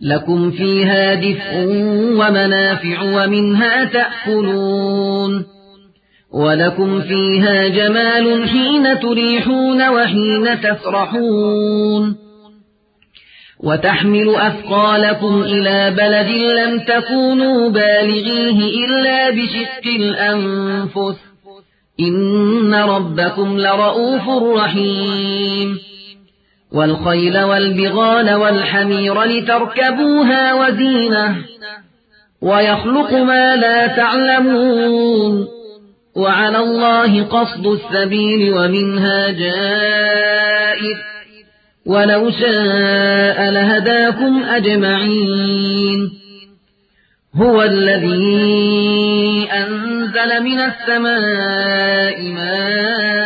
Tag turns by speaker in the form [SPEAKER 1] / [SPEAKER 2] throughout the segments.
[SPEAKER 1] لكم فيها دفء ومنافع ومنها تأكلون. ولكم فيها جمال حين تريحون وحين تفرحون. وتحمل أثقالكم إلى بلد لم تكونوا بالغيه إلا بشق الأنفس. إن ربكم لرؤوف رحيم. والخيل والبغال والحمير لتركبوها وزينة. ويخلق ما لا تعلمون. وعلى الله قصد السبيل ومنها جائر. ولو شاء لهداكم أجمعين. هو الذي أنزل من السماء ماء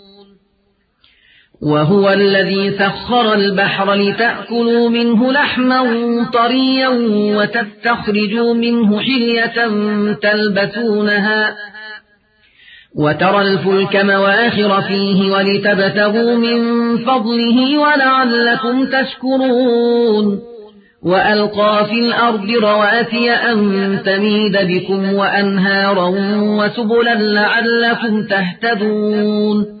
[SPEAKER 1] وهو الذي سخر البحر لتأكلوا منه لحما طريا وتستخرجوا منه حلية تلبسونها وترى الفلك مواخر فيه ولتبتغوا من فضله ولعلكم تشكرون وألقى في الأرض رواسي أن تميد بكم وأنهارا وسبلا لعلكم تهتدون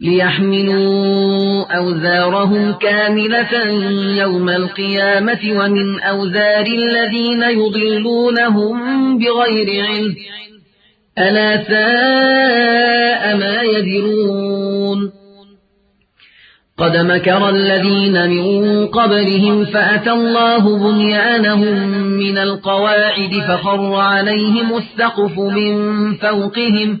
[SPEAKER 1] ليحملوا أوزارهم كاملة يوم القيامة ومن أوزار الذين يضلونهم بغير علم. ألا ساء ما يذرون قد مكر الذين من قبلهم فأتى الله بنيانهم من القواعد فخر عليهم السقف من فوقهم.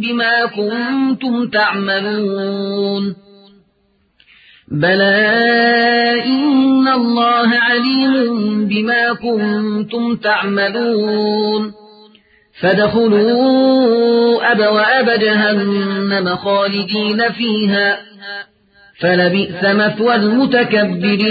[SPEAKER 1] بما كنتم تعملون. بلى إن الله عليم بما كنتم تعملون. فادخلوا أبواب جهنم خالدين فيها. فلبئس مثوى المتكبرين.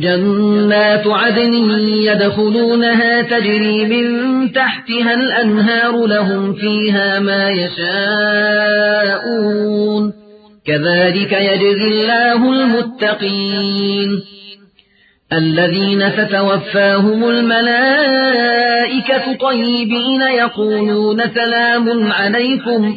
[SPEAKER 1] جنات عدن يدخلونها تجري من تحتها الأنهار لهم فيها ما يشاءون. كذلك يجزي الله المتقين. الذين تتوفاهم الملائكة طيبين يقولون سلام عليكم.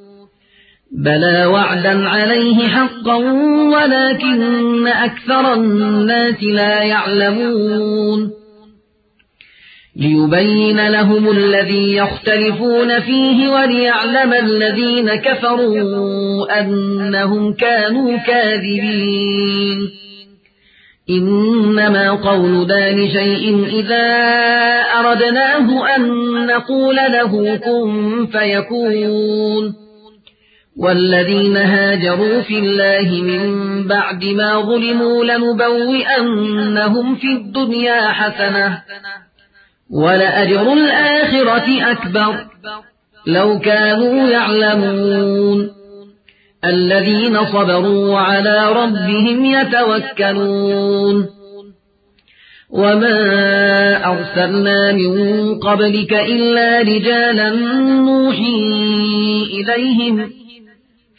[SPEAKER 1] بلى وعدا عليه حقا ولكن أكثر الناس لا يعلمون. ليبين لهم الذي يختلفون فيه وليعلم الذين كفروا أنهم كانوا كاذبين. إنما قول دان شيء إذا أردناه أن نقول له كن فيكون. والذين هاجروا في الله من بعد ما ظلموا لنبوئنهم في الدنيا حسنة ولأجر الآخرة أكبر. لو كانوا يعلمون الذين صبروا وعلى ربهم يتوكلون. وما أرسلنا من قبلك إلا رجالا نوحي إليهم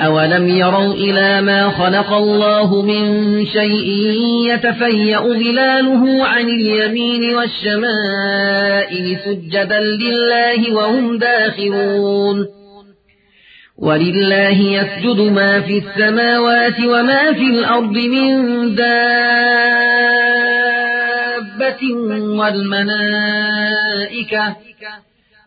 [SPEAKER 1] أولم يروا إلى ما خلق الله من شيء يتفيأ ظلاله عن اليمين والشمائل سجدا لله وهم داخرون ولله يسجد ما في السماوات وما في الأرض من دابة والملائكة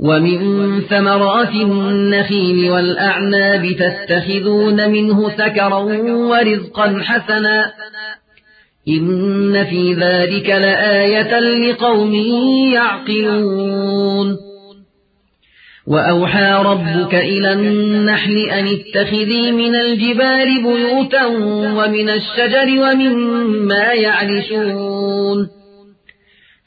[SPEAKER 1] ومن ثمرات النخيل والأعناب تتخذون منه سكرا ورزقا حسنا. إن في ذلك لآية لقوم يعقلون. وأوحى ربك إلى النحل أن اتخذي من الجبال بيوتا ومن الشجر ومما يعرشون.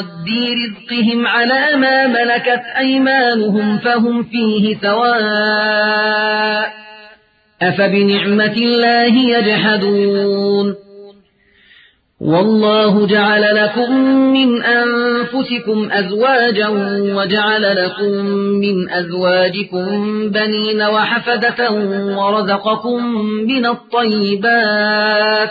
[SPEAKER 1] رزقهم على ما ملكت أيمانهم فهم فيه سواء أفبنعمة الله يجحدون والله جعل لكم من أنفسكم أزواجا وجعل لكم من أزواجكم بنين وحفدة ورزقكم من الطيبات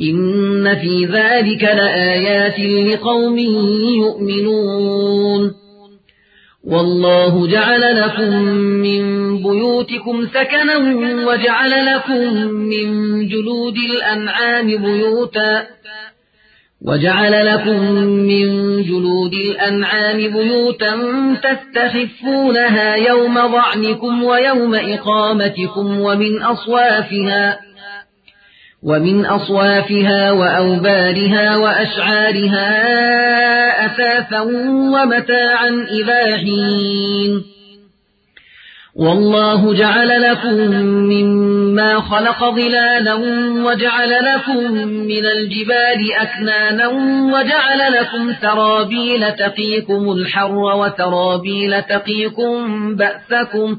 [SPEAKER 1] إن في ذلك لآيات لقوم يؤمنون. والله جعل لكم من بيوتكم سكنا وجعل لكم من جلود الأنعام بيوتا. وجعل لكم من جلود الأنعام بيوتا تستخفونها يوم ضعنكم ويوم إقامتكم ومن أصوافها. ومن أصوافها وأوبارها وأشعارها أثاثا ومتاعا إلى حين. والله جعل لكم مما خلق ظلالا وجعل لكم من الجبال أكنانا وجعل لكم سرابيل تقيكم الحر وسرابيل تقيكم بأسكم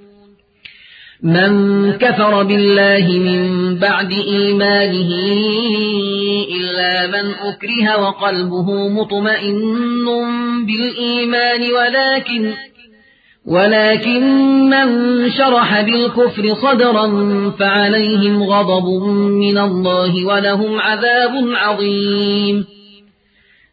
[SPEAKER 1] من كفر بالله من بعد إيمانه إلا من أكره وقلبه مطمئن بالإيمان ولكن ولكن من شرح بالكفر صدرا فعليهم غضب من الله ولهم عذاب عظيم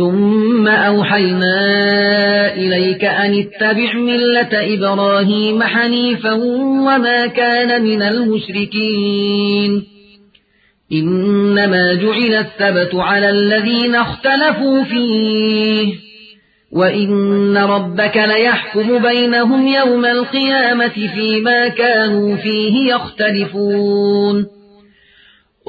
[SPEAKER 1] ثم أوحينا إليك أن اتبع ملة إبراهيم حنيفا وما كان من المشركين. إنما جعل الثبت على الذين اختلفوا فيه. وإن ربك ليحكم بينهم يوم القيامة فيما كانوا فيه يختلفون.